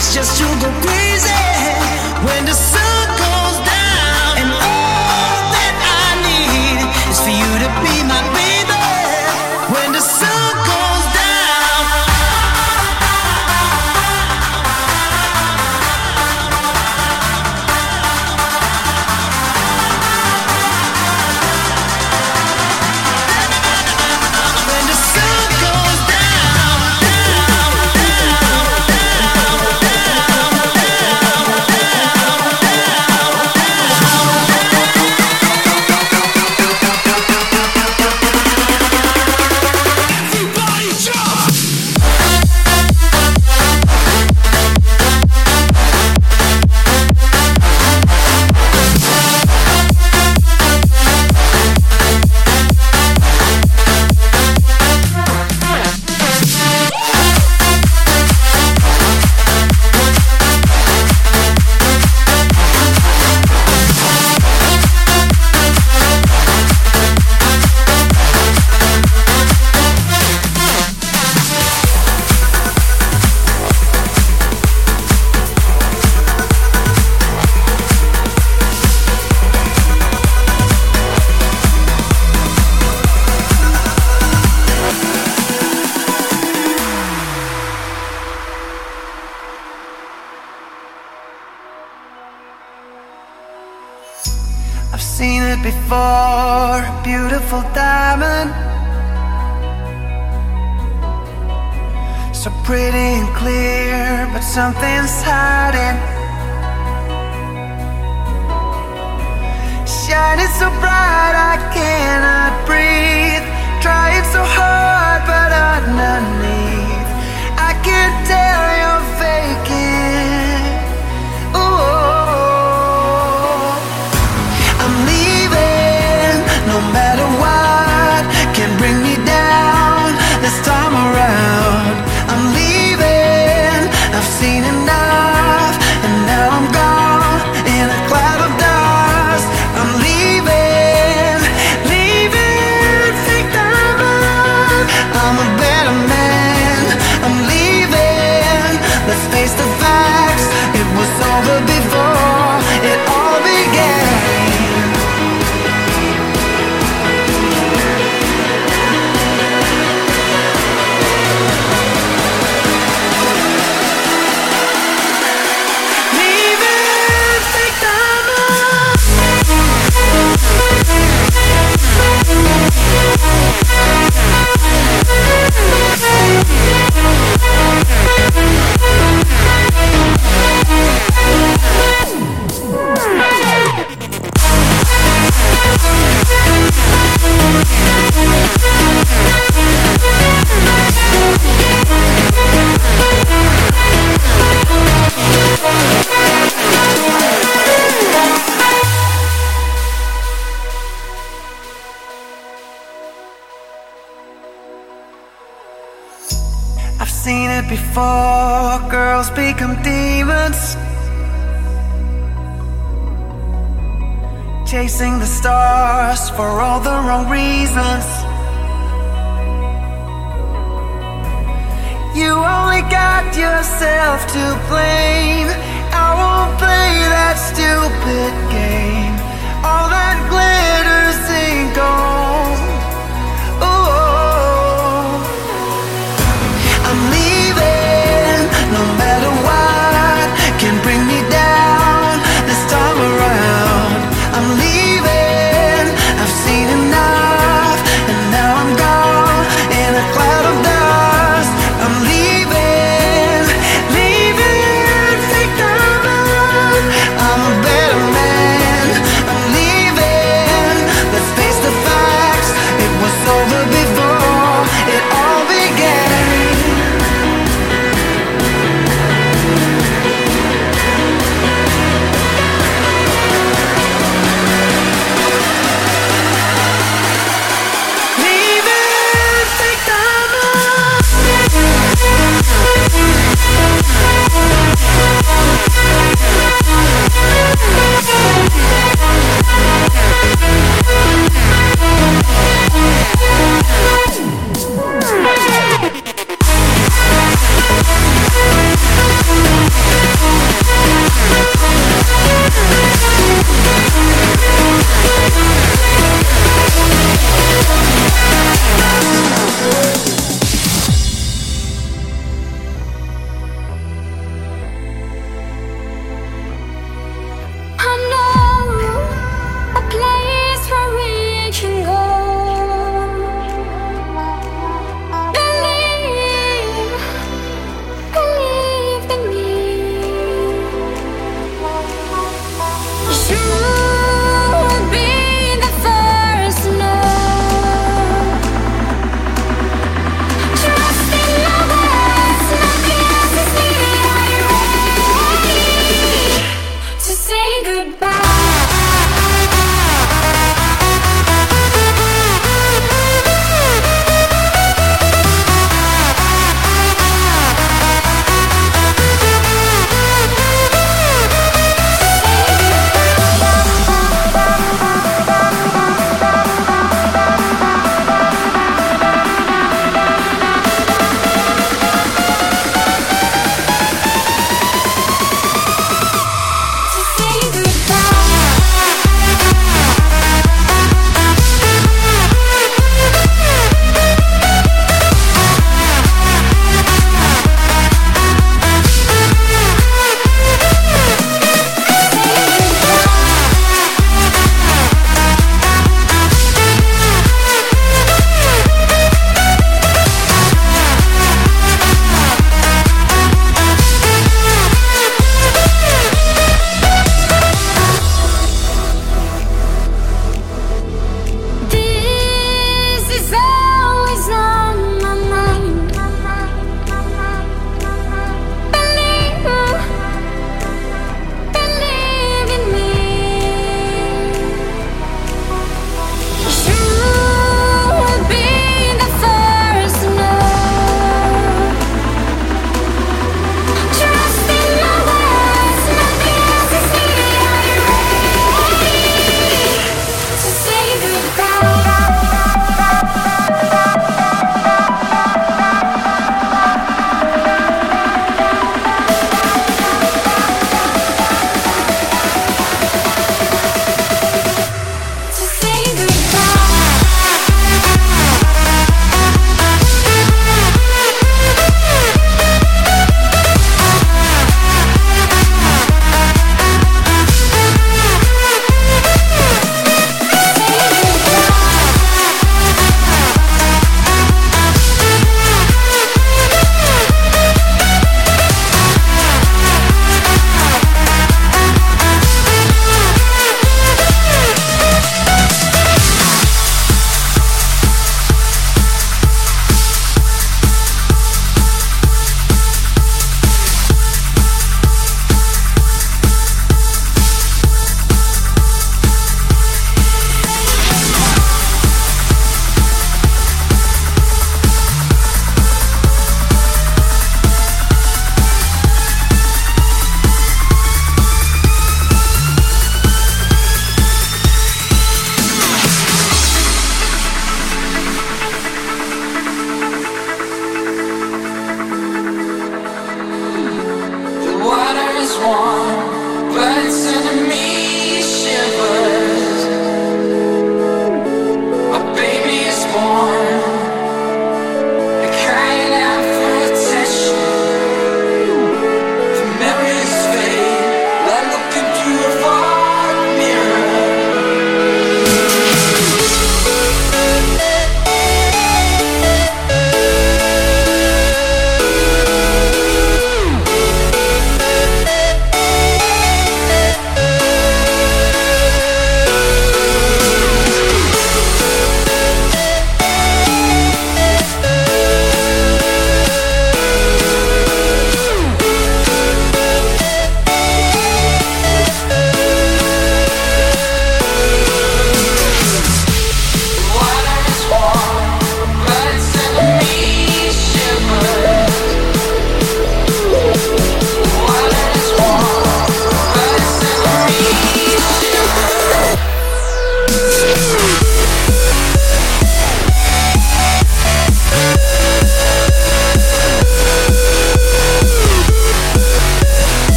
It's just you go crazy when. for a beautiful diamond. So pretty and clear, but something's hiding. Shining so bright, I cannot breathe. Trying so hard, but underneath, I can tell you're faking. lost for all the wrong reasons. You only got yourself to blame. I won't play that stupid game.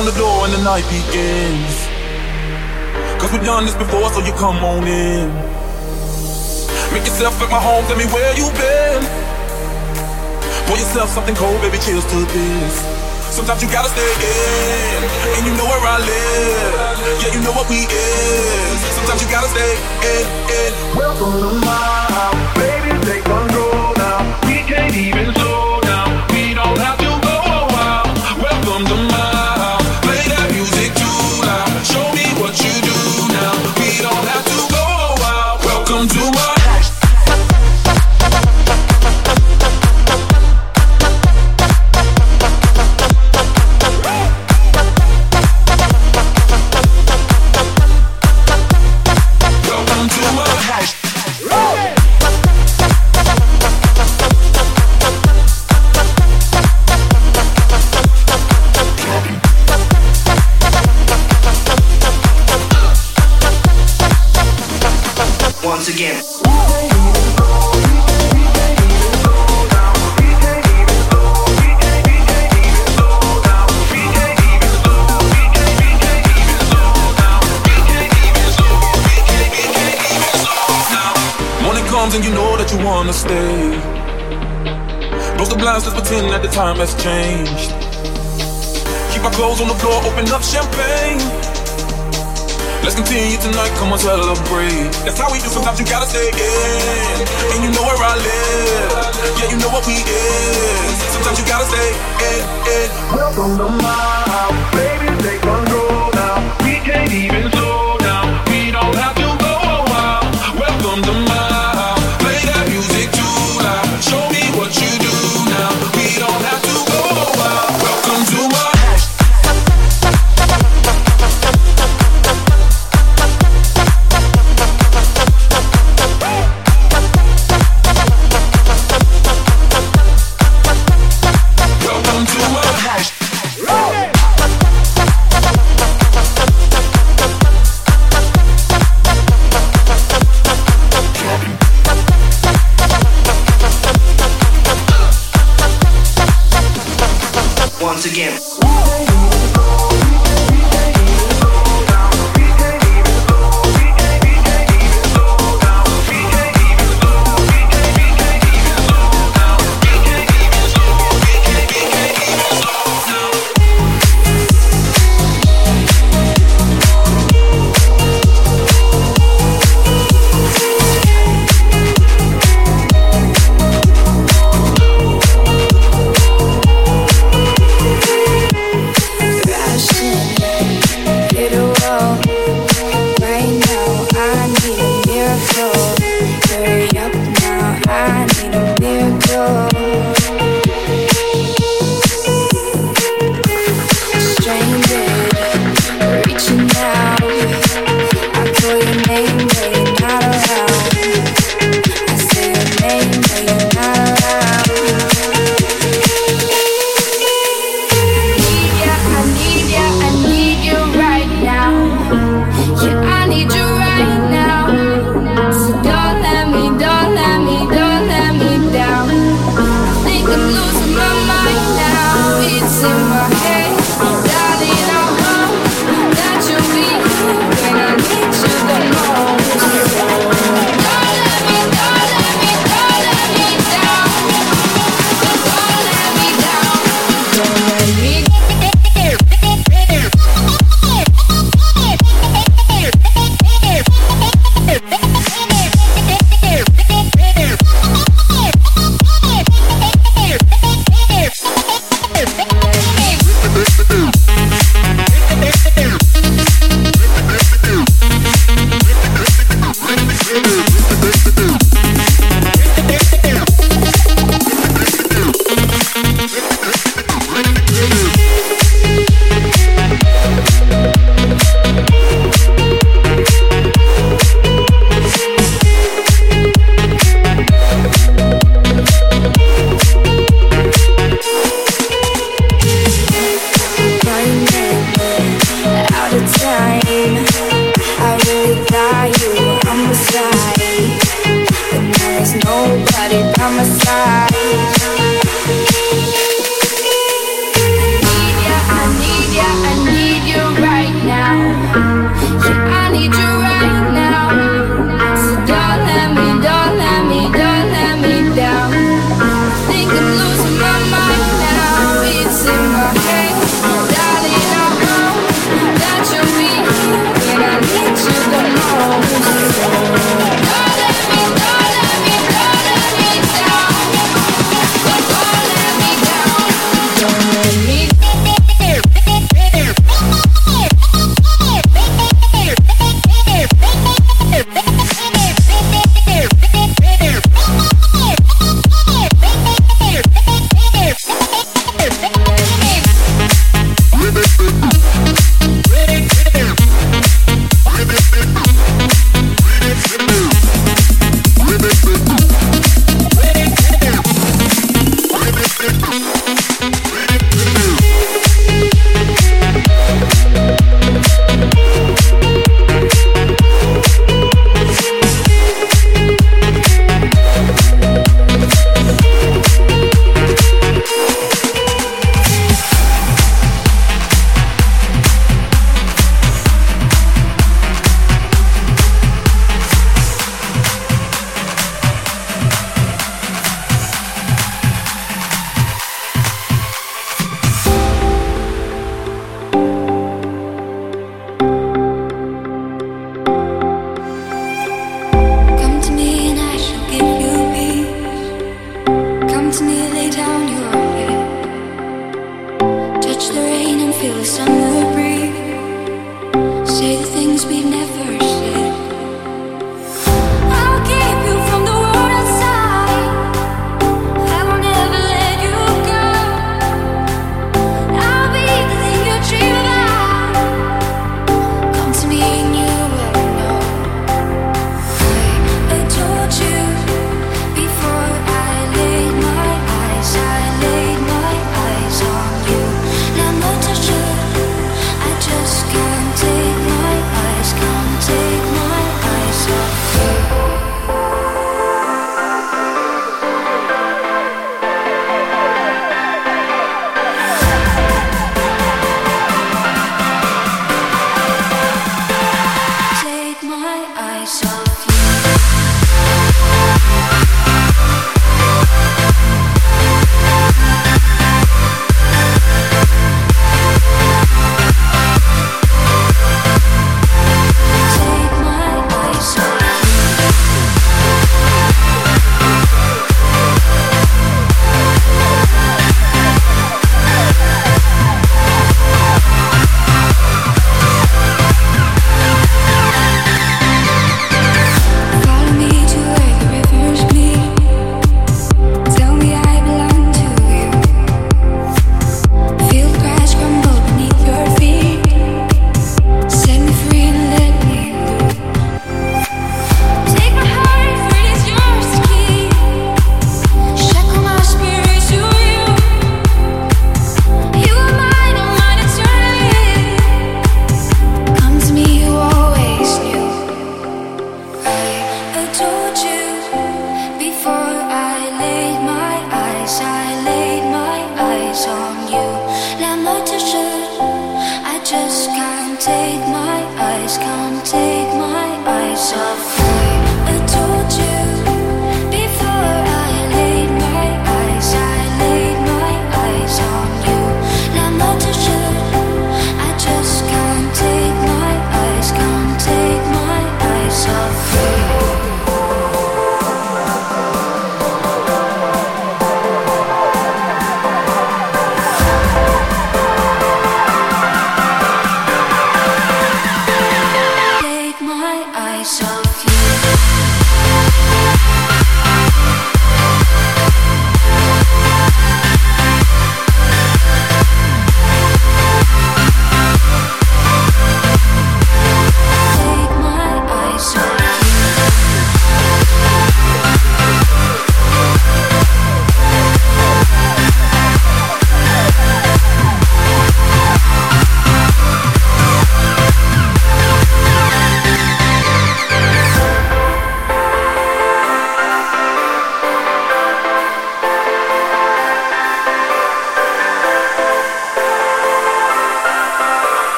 on the door and the night begins. Cause we've done this before, so you come on in. Make yourself at my home, tell me where you've been. Pour yourself something cold, baby, cheers to this. Sometimes you gotta stay in, and you know where I live. Yeah, you know what we is. Sometimes you gotta stay in, in. Welcome to my house, baby, take control now. We can't even. wanna stay. Close the blinds, let's pretend that the time has changed. Keep our clothes on the floor, open up champagne. Let's continue tonight, come on, celebrate. That's how we do, sometimes you gotta stay in. And you know where I live, yeah, you know what we is. Sometimes you gotta stay in, in. Welcome to my house, baby, take control now. We can't even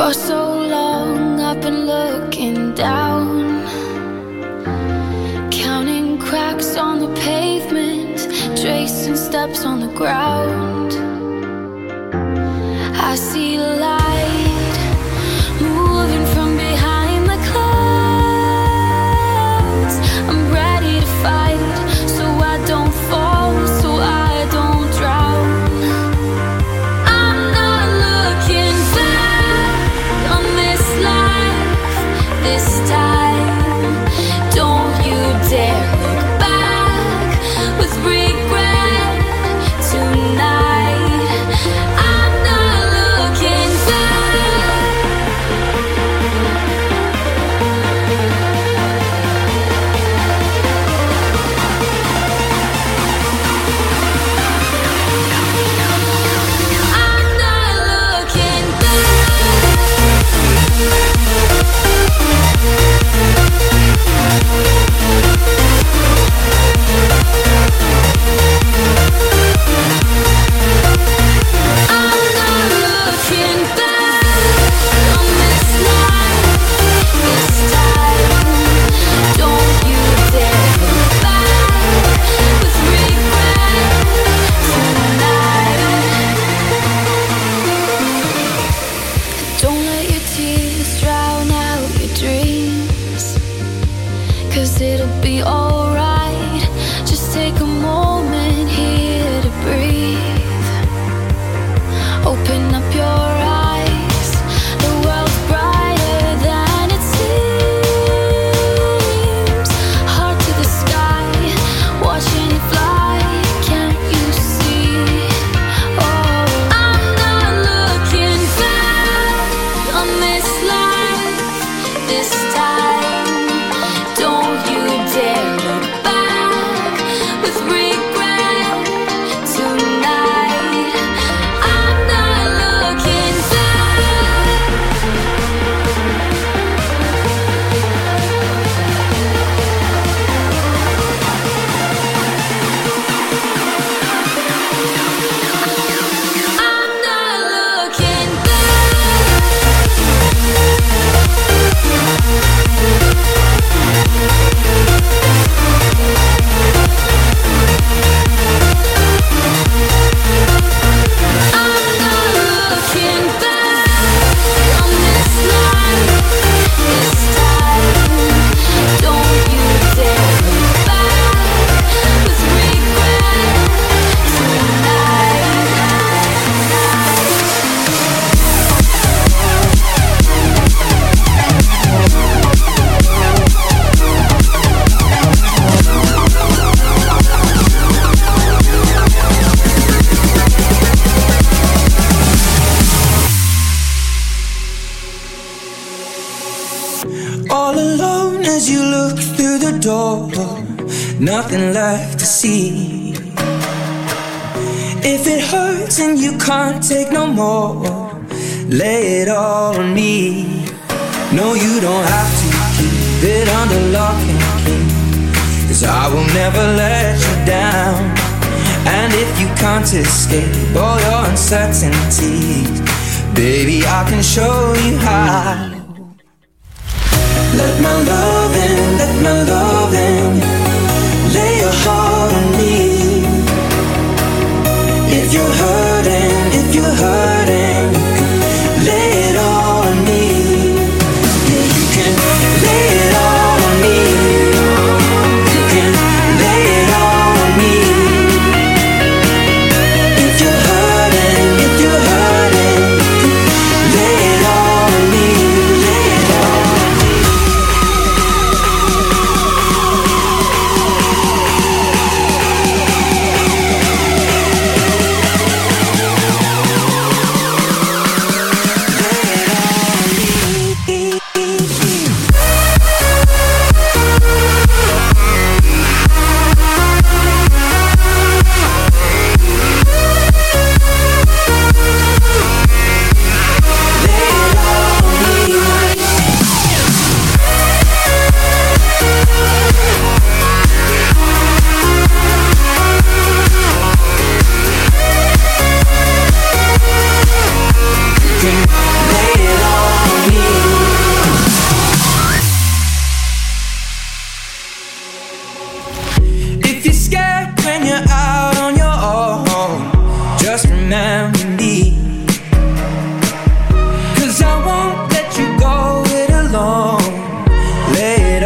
For so long I've been looking down Counting cracks on the pavement Tracing steps on the ground. I see light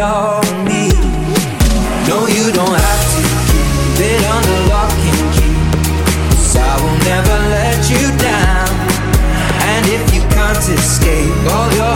on me. No, you don't have to keep it under lock and key. Cause I will never let you down. And if you can't escape all your